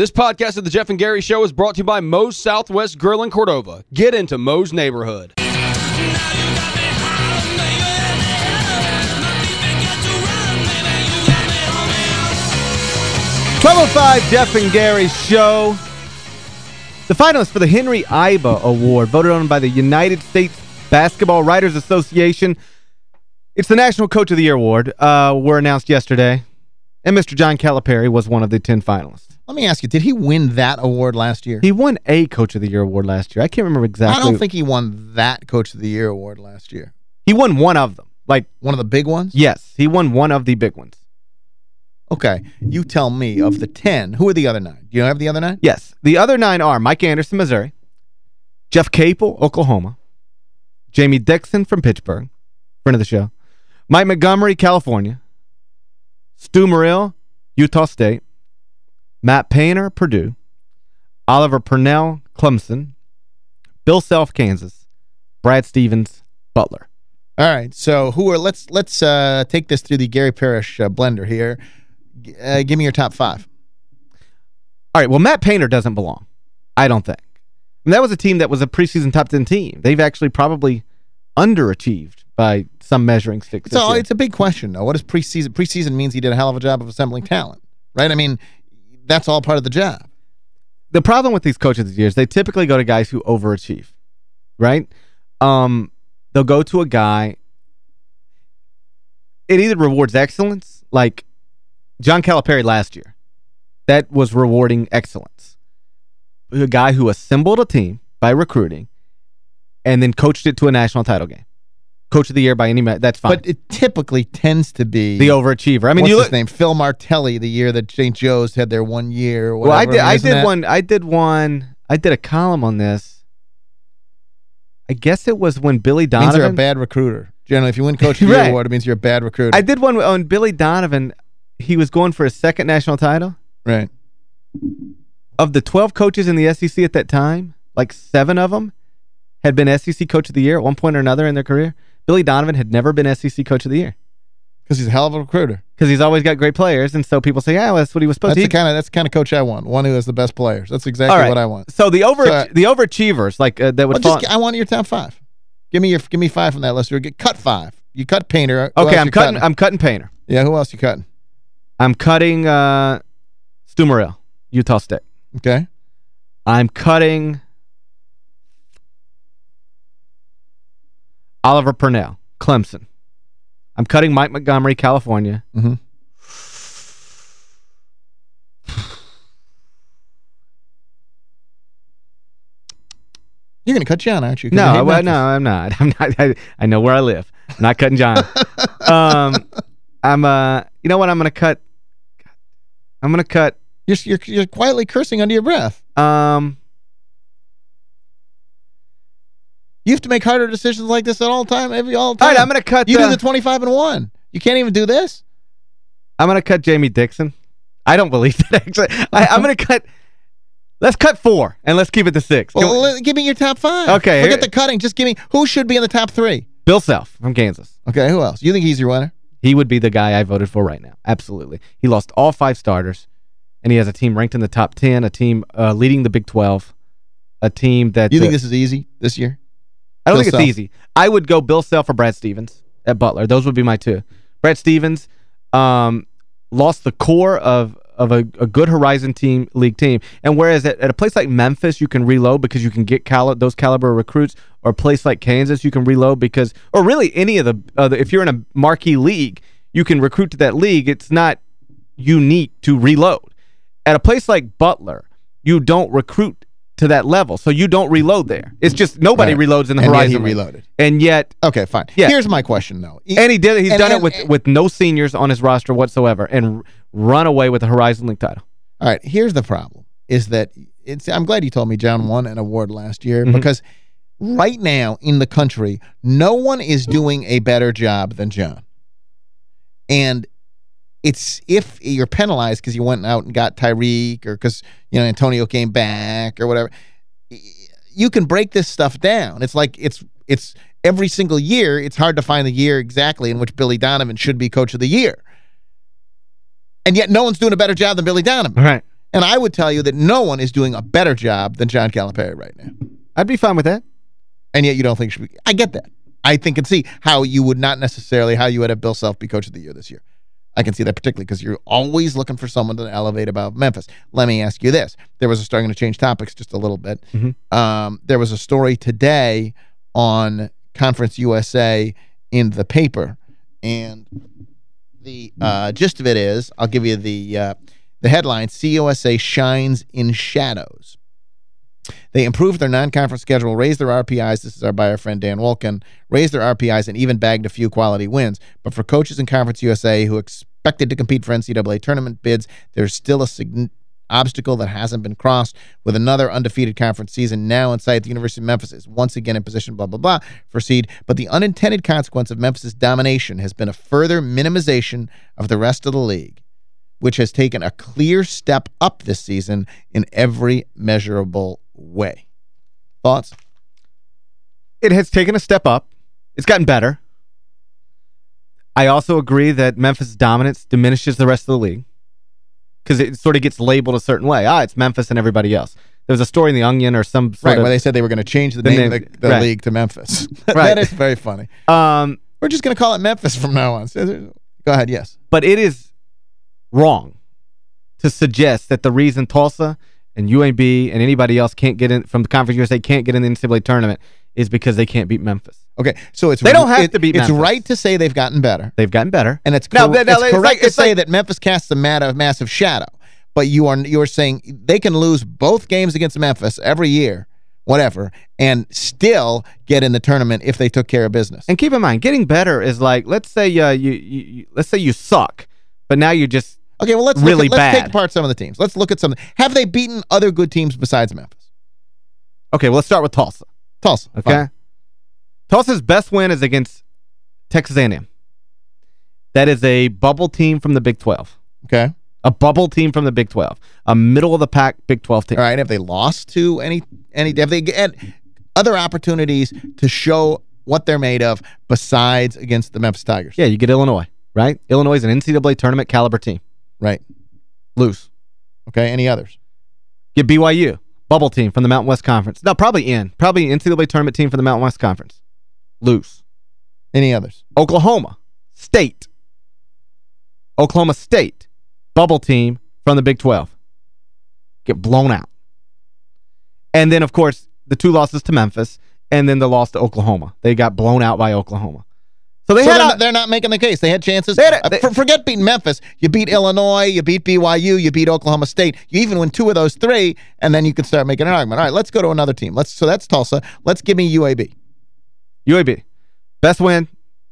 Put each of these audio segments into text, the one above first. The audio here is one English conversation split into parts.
This podcast of the Geoff and Gary Show is brought to you by Moe's Southwest Grill in Cordova. Get into Moe's neighborhood. 1205 Geoff and Gary Show. The finalists for the Henry Iba Award, voted on by the United States Basketball Writers Association. It's the National Coach of the Year Award. Uh, were announced yesterday. And Mr. John Calipari was one of the 10 finalists. Let me ask you, did he win that award last year? He won a Coach of the Year award last year. I can't remember exactly. I don't think he won that Coach of the Year award last year. He won one of them. Like One of the big ones? Yes, he won one of the big ones. Okay, you tell me, of the 10, who are the other nine? Do you have the other nine? Yes. The other nine are Mike Anderson, Missouri, Jeff Capel, Oklahoma, Jamie Dixon from Pittsburgh, friend of the show, Mike Montgomery, California, Stu Morrill, Utah State, Matt Painter, Purdue, Oliver Purnell, Clemson, Bill Self, Kansas, Brad Stevens, Butler. All right, so who are let's let's uh, take this through the Gary Parrish uh, blender here. G uh, give me your top five. All right, well, Matt Painter doesn't belong, I don't think. And that was a team that was a preseason top 10 team. They've actually probably underachieved by some measuring sticks. So it's a big question, though. What does preseason? Preseason means he did a hell of a job of assembling talent, right? I mean, that's all part of the job. The problem with these coaches these years, they typically go to guys who overachieve, right? Um, they'll go to a guy. It either rewards excellence, like John Calipari last year. That was rewarding excellence. A guy who assembled a team by recruiting and then coached it to a national title game. Coach of the year by any that's fine. But it typically tends to be the overachiever. I mean, what's you his name? Phil Martelli, the year that St. Joe's had their one year. well, I did. I did that? one. I did one. I did a column on this. I guess it was when Billy Donovan. means you're a bad recruiter. Generally, if you win Coach of the Right. Year award, it means you're a bad recruiter. I did one on Billy Donovan. He was going for his second national title. right. Of the 12 coaches in the SEC at that time, like seven of them had been SEC Coach of the Year at one point or another in their career. Billy Donovan had never been SEC Coach of the Year Because he's a hell of a recruiter. because he's always got great players, and so people say, yeah, well, that's what he was supposed That's to the kind of that's the kind of coach I want. One who has the best players. That's exactly right. what I want. So the over So, uh, the overachievers, like uh, that would Well, just, I want your top five. Give me your give me five from that list. Or get cut five. You cut Painter. Who Okay, I'm you cutting, I'm cutting Painter. Yeah, who else you cutting? I'm cutting uh, Stu Morrill, Utah State. Okay. I'm cutting Oliver Purnell, Clemson. I'm cutting Mike Montgomery, California. Mm-hmm. You're going to cut John, aren't you? No, well, no, I'm not. I'm not. I, I know where I live. I'm not cutting John. um, I'm uh, you know what? I'm gonna cut. I'm gonna cut. You're, you're, you're quietly cursing under your breath. Um, You have to make harder decisions like this at all time, every all all time. right, I'm gonna cut. You uh, do the 25 and 1. You can't even do this? I'm gonna cut Jamie Dixon. I don't believe that actually. I, I'm gonna cut. Let's cut four and let's keep it to six. Can we- give me your top five. Okay, Forget here- the cutting. Just give me who should be in the top three. Bill Self from Kansas. Okay, who else? You think he's your winner? He would be the guy I voted for right now. Absolutely. He lost all five starters, and he has a team ranked in the top 10, a team uh, leading the Big 12, a team that... You think uh, this is easy this year? I don't Bill think Self? it's easy. I would go Bill Self or Brad Stevens at Butler. Those would be my two. Brad Stevens um, lost the core of of a, a good Horizon team league team. And whereas at, at a place like Memphis, you can reload because you can get cali those caliber recruits, or a place like Kansas, you can reload because, or really any of the, uh, the if you're in a marquee league, you can recruit to that league. It's not unique to reload. At a place like Butler, you don't recruit to that level. So you don't reload there. It's just nobody Right. reloads in the And yet Horizon. he League. reloaded. And yet Okay, fine. Yeah. Here's my question, though. E- and he did it. He's And- done and- it with and- with no seniors on his roster whatsoever and run away with the Horizon League title. All right, here's the problem, is that it's. I'm glad you told me John won an award last year Mhm. because right now in the country, no one is doing a better job than John. And it's if you're penalized because you went out and got Tyreek or because, you know, Antonio came back or whatever, you can break this stuff down. It's like it's it's every single year, it's hard to find the year exactly in which Billy Donovan should be coach of the year. And yet no one's doing a better job than Billy Donovan. Right. And I would tell you that no one is doing a better job than John Calipari right now. I'd be fine with that. And yet you don't think should be. I get that. I think and see how you would not necessarily, how you would have Bill Self be coach of the year this year. I can see that particularly because you're always looking for someone to elevate above Memphis. Let me ask you this. There was a going to change topics just a little bit. Mm -hmm. um, there was a story today on Conference USA in the paper, and the uh, gist of it is, I'll give you the uh, the headline, CUSA shines in shadows. They improved their non-conference schedule, raised their RPIs, this is our by our friend Dan Wolken, raised their RPIs and even bagged a few quality wins. But for coaches in Conference USA who expected to compete for NCAA tournament bids, there's still a significant obstacle that hasn't been crossed with another undefeated conference season now in sight. The University of Memphis is once again in position, blah, blah, blah, for seed. But the unintended consequence of Memphis's domination has been a further minimization of the rest of the league, which has taken a clear step up this season in every measurable way. Thoughts? It has taken a step up. It's gotten better. I also agree that Memphis' dominance diminishes the rest of the league because it sort of gets labeled a certain way. Ah, it's Memphis and everybody else. There was a story in The Onion or some Right, of, where they said they were going to change the, the name, name, of the, the right. league to Memphis. right. that is very funny. Um, we're just going to call it Memphis from now on. Go ahead, yes. But it is wrong to suggest that the reason Tulsa and UAB and anybody else can't get in from the Conference USA can't get in the NCAA tournament is because they can't beat Memphis. Okay, so it's they don't have it, to beat It's Memphis. right to say they've gotten better. They've gotten better. And it's, cor now, now, it's correct like, to say like, that Memphis casts a massive shadow. But you are you are saying they can lose both games against Memphis every year, whatever, and still get in the tournament if they took care of business. And keep in mind, getting better is like, let's say uh, you, you, you let's say you suck, but now you're just Okay, well, let's really at, let's bad. take apart some of the teams. Let's look at some. Have they beaten other good teams besides Memphis? Okay, well, let's start with Tulsa. Tulsa. Okay. Fine. Tulsa's best win is against Texas A&M. That is a bubble team from the Big 12. Okay. A bubble team from the Big 12. A middle-of-the-pack Big 12 team. All right, have they lost to any... any? Have they had other opportunities to show what they're made of besides against the Memphis Tigers? Yeah, you get Illinois, right? Illinois is an NCAA tournament caliber team. Right. Lose. Okay, any others? Get BYU, bubble team from the Mountain West Conference. No, probably in. Probably NCAA tournament team from the Mountain West Conference. Lose. Any others? Oklahoma, State. Oklahoma State, bubble team from the Big 12. Get blown out. And then, of course, the two losses to Memphis, and then the loss to Oklahoma. They got blown out by Oklahoma. So they so had they're, a, not, they're not making the case. They had chances. They had a, they, uh, forget beating Memphis. You beat Illinois, you beat BYU, you beat Oklahoma State. You even win two of those three, and then you can start making an argument. All right, let's go to another team. Let's So that's Tulsa. Let's give me UAB. UAB. Best win,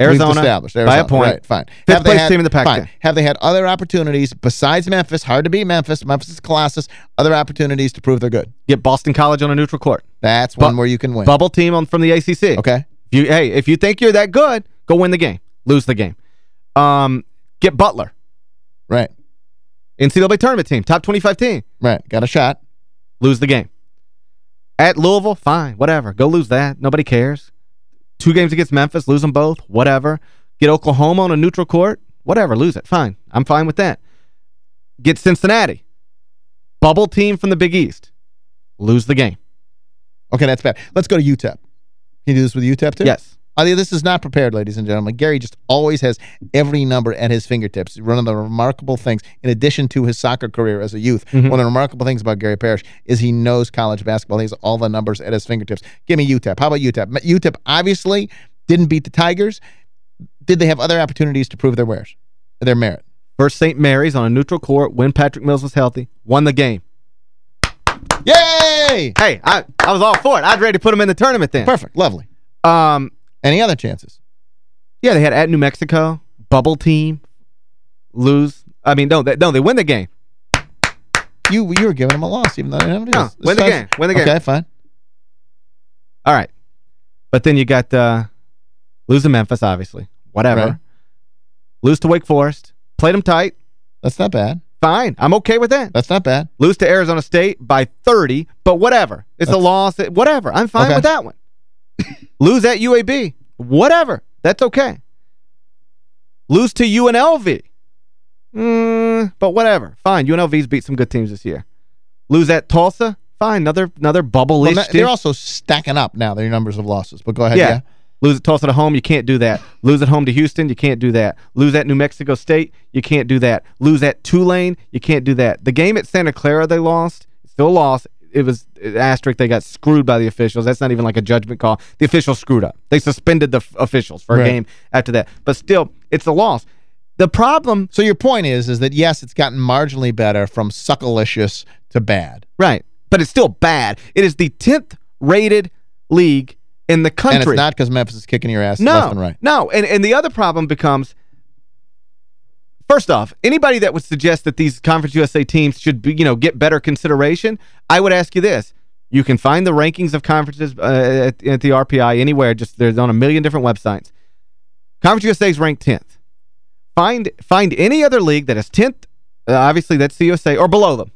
Arizona, established. Arizona. by a point. Right, fine. Fifth Have place had, team in the pac Fine. Have they had other opportunities besides Memphis? Hard to beat Memphis. Memphis is Colossus. Other opportunities to prove they're good. Get Boston College on a neutral court. That's one Bu where you can win. Bubble team on from the ACC. Okay. If you, hey, if you think you're that good, go win the game. Lose the game. Um, get Butler. Right. NCAA tournament team. Top 25 team. Right. Got a shot. Lose the game. At Louisville, fine. Whatever. Go lose that. Nobody cares. Two games against Memphis, lose them both. Whatever. Get Oklahoma on a neutral court. Whatever. Lose it. Fine. I'm fine with that. Get Cincinnati. Bubble team from the Big East. Lose the game. Okay, that's bad. Let's go to UTEP. Can you do this with UTEP too? Yes. This is not prepared, ladies and gentlemen. Gary just always has every number at his fingertips. One of the remarkable things, in addition to his soccer career as a youth, mm -hmm. one of the remarkable things about Gary Parrish is he knows college basketball. He has all the numbers at his fingertips. Give me UTEP. How about UTEP? UTEP obviously didn't beat the Tigers. Did they have other opportunities to prove their wares, their merit? First St. Mary's on a neutral court when Patrick Mills was healthy. Won the game. Yay! Hey, I, I was all for it. I was ready to put them in the tournament then. Perfect. Lovely. Um, any other chances? Yeah, they had at New Mexico, bubble team, lose. I mean, no, they, no, they win the game. You you were giving them a loss, even though they didn't have No, win the game. Win the game. Okay, fine. All right. But then you got uh, lose to Memphis, obviously. Whatever. Right. Lose to Wake Forest. Played them tight. That's not bad. Fine. I'm okay with that. That's not bad. Lose to Arizona State by 30, but whatever. It's That's, a loss. Whatever. I'm fine okay. with that one. Lose at UAB. Whatever. That's okay. Lose to UNLV. Mm, but whatever. Fine. UNLV's beat some good teams this year. Lose at Tulsa? Fine. Another another bubble-ish well, They're also stacking up now, their numbers of losses. But go ahead, yeah. yeah. Lose at Tulsa at home, you can't do that. Lose at home to Houston, you can't do that. Lose at New Mexico State, you can't do that. Lose at Tulane, you can't do that. The game at Santa Clara they lost, still lost. It was asterisk. They got screwed by the officials. That's not even like a judgment call. The officials screwed up. They suspended the officials for a game after that. But still, it's a loss. The problem... So your point is is that, yes, it's gotten marginally better from suckalicious to bad. Right. But it's still bad. It is the 10th rated league in the country. And it's not because Memphis is kicking your ass no, left and right. No, and, and the other problem becomes, first off, anybody that would suggest that these Conference USA teams should be, you know, get better consideration, I would ask you this. You can find the rankings of conferences uh, at, at the RPI anywhere. Just There's on a million different websites. Conference USA is ranked 10th. Find find any other league that is 10th, uh, obviously that's CUSA, or below them,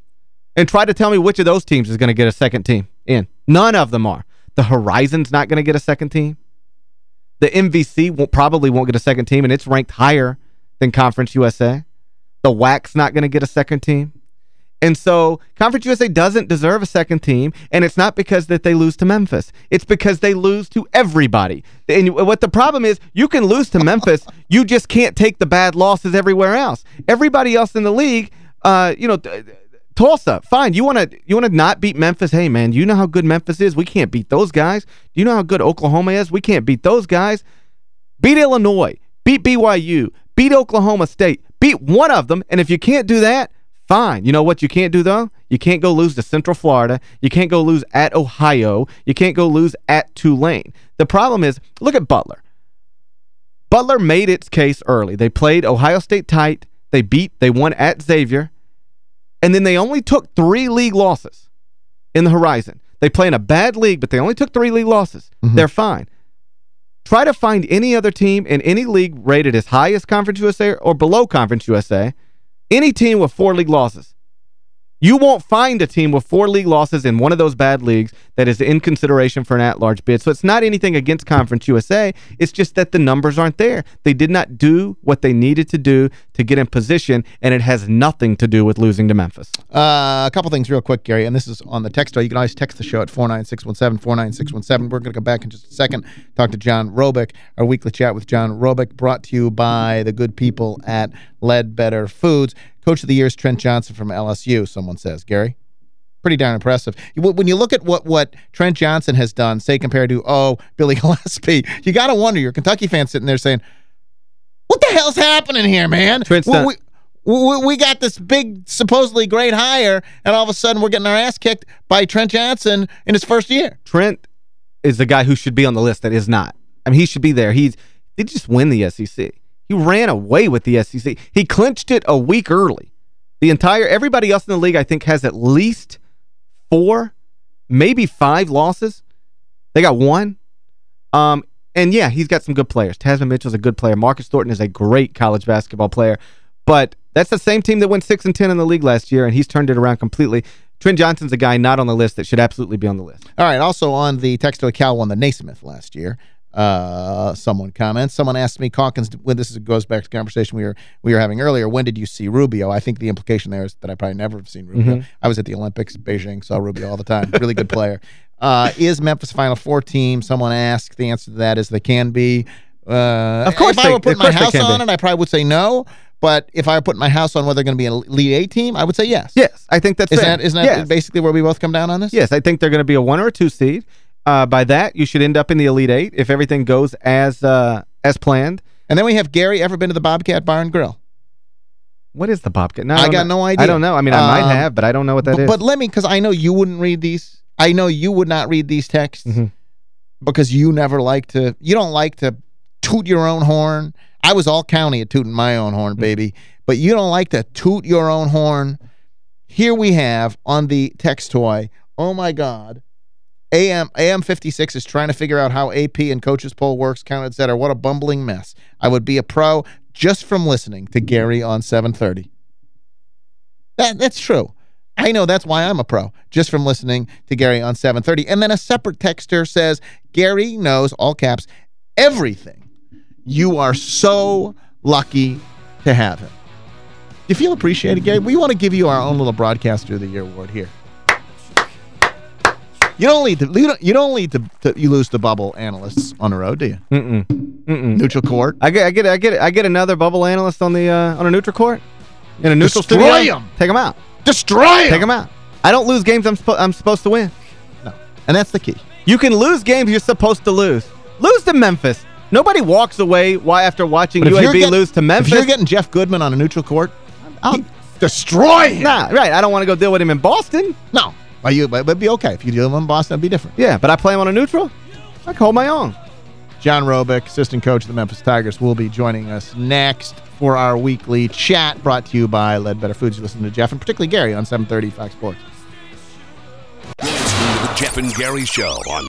and try to tell me which of those teams is going to get a second team in. None of them are. The Horizon's not going to get a second team. The MVC won't, probably won't get a second team, and it's ranked higher than Conference USA. The WAC's not going to get a second team. And so Conference USA doesn't deserve a second team, and it's not because that they lose to Memphis. It's because they lose to everybody. And what the problem is, you can lose to Memphis, you just can't take the bad losses everywhere else. Everybody else in the league, uh, you know, Tulsa, fine. You want to you want to not beat Memphis? Hey, man, you know how good Memphis is? We can't beat those guys. Do you know how good Oklahoma is? We can't beat those guys. Beat Illinois. Beat BYU. Beat Oklahoma State. Beat one of them, and if you can't do that, fine. You know what you can't do, though? You can't go lose to Central Florida. You can't go lose at Ohio. You can't go lose at Tulane. The problem is, look at Butler. Butler made its case early. They played Ohio State tight. They beat, they won at Xavier. And then they only took three league losses in the horizon. They play in a bad league, but they only took three league losses. Mm -hmm. They're fine. Try to find any other team in any league rated as high as Conference USA or below Conference USA. Any team with four league losses. You won't find a team with four league losses in one of those bad leagues that is in consideration for an at-large bid. So it's not anything against Conference USA. It's just that the numbers aren't there. They did not do what they needed to do to get in position, and it has nothing to do with losing to Memphis. Uh, a couple things real quick, Gary, and this is on the text. You can always text the show at 49617, 49617. We're going to come back in just a second, talk to John Robic, our weekly chat with John Robic, brought to you by the good people at Ledbetter Foods. Coach of the Year is Trent Johnson from LSU, someone says. Gary? Pretty darn impressive. When you look at what what Trent Johnson has done, say compared to, oh, Billy Gillispie, you got to wonder, you're a Kentucky fan sitting there saying, what the hell's happening here, man? Trent's we, we, we got this big, supposedly great hire, and all of a sudden we're getting our ass kicked by Trent Johnson in his first year. Trent is the guy who should be on the list that is not. I mean, he should be there. He's He just win the SEC. He ran away with the SEC. He clinched it a week early. The entire, everybody else in the league, I think, has at least four, maybe five losses. They got one. Um, and yeah, he's got some good players. Tasmin Mitchell's a good player. Marcus Thornton is a great college basketball player. But that's the same team that went 6 and 10 in the league last year, and he's turned it around completely. Trent Johnson's a guy not on the list that should absolutely be on the list. All right, also on the text to Cal won the Naismith last year. Uh, someone comments. Someone asked me, Calkins, when this is, goes back to the conversation we were we were having earlier, when did you see Rubio? I think the implication there is that I probably never have seen Rubio. Mm -hmm. I was at the Olympics, Beijing, saw Rubio all the time. Really good player. Uh, is Memphis Final Four team? Someone asked. The answer to that is they can be. Uh, of course If they, I were putting my house on it, I probably would say no. But if I were putting my house on whether they're going to be an Elite Eight team, I would say yes. Yes, I think that's is fair. That, isn't that yes. basically where we both come down on this? Yes, I think they're going to be a one or a two seed. Uh, by that, you should end up in the Elite Eight if everything goes as uh, as planned. And then we have Gary. Ever been to the Bobcat Bar and Grill? What is the Bobcat? No, I, I got know. no idea. I don't know. I mean, I Um, might have, but I don't know what that but, is. but let me, because I know you wouldn't read these. I know you would not read these texts Mm -hmm. because you never like to, you don't like to toot your own horn. I was all county at tooting my own horn, baby. But you don't like to toot your own horn. Here we have on the text toy, oh my God, AM AM 56 is trying to figure out how AP and coaches poll works, count, et cetera. What a bumbling mess. I would be a pro just from listening to Gary on 730. That That's true. I know that's why I'm a pro, just from listening to Gary on 730. And then a separate texter says, Gary knows, all caps, everything. You are so lucky to have him. You feel appreciated, Gary? We want to give you our own little Broadcaster of the Year award here. You don't lead to you don't, you don't lead to, to you lose the bubble analysts on the road, do you? Mm-mm. Mm-mm. Neutral court. I get I get I get I get another bubble analyst on the uh, on a neutral court in a neutral Destroy studio. 'em. Take them out. Destroy Take them out. I don't lose games I'm I'm supposed to win. No. And that's the key. You can lose games you're supposed to lose. Lose to Memphis. Nobody walks away why after watching But if you're UAB getting- lose to Memphis. If you're getting Jeff Goodman on a neutral court, I'll destroy him. Nah, right. I don't want to go deal with him in Boston. No. Well, you, but it'd be okay. If you deal with him in Boston, it'd be different. Yeah, but I play them on a neutral. I can hold my own. John Robic, assistant coach of the Memphis Tigers, will be joining us next for our weekly chat brought to you by Ledbetter Foods. You listen to Geoff and particularly Gary on 730 Fox Sports. You're listening to the Geoff and Gary Show on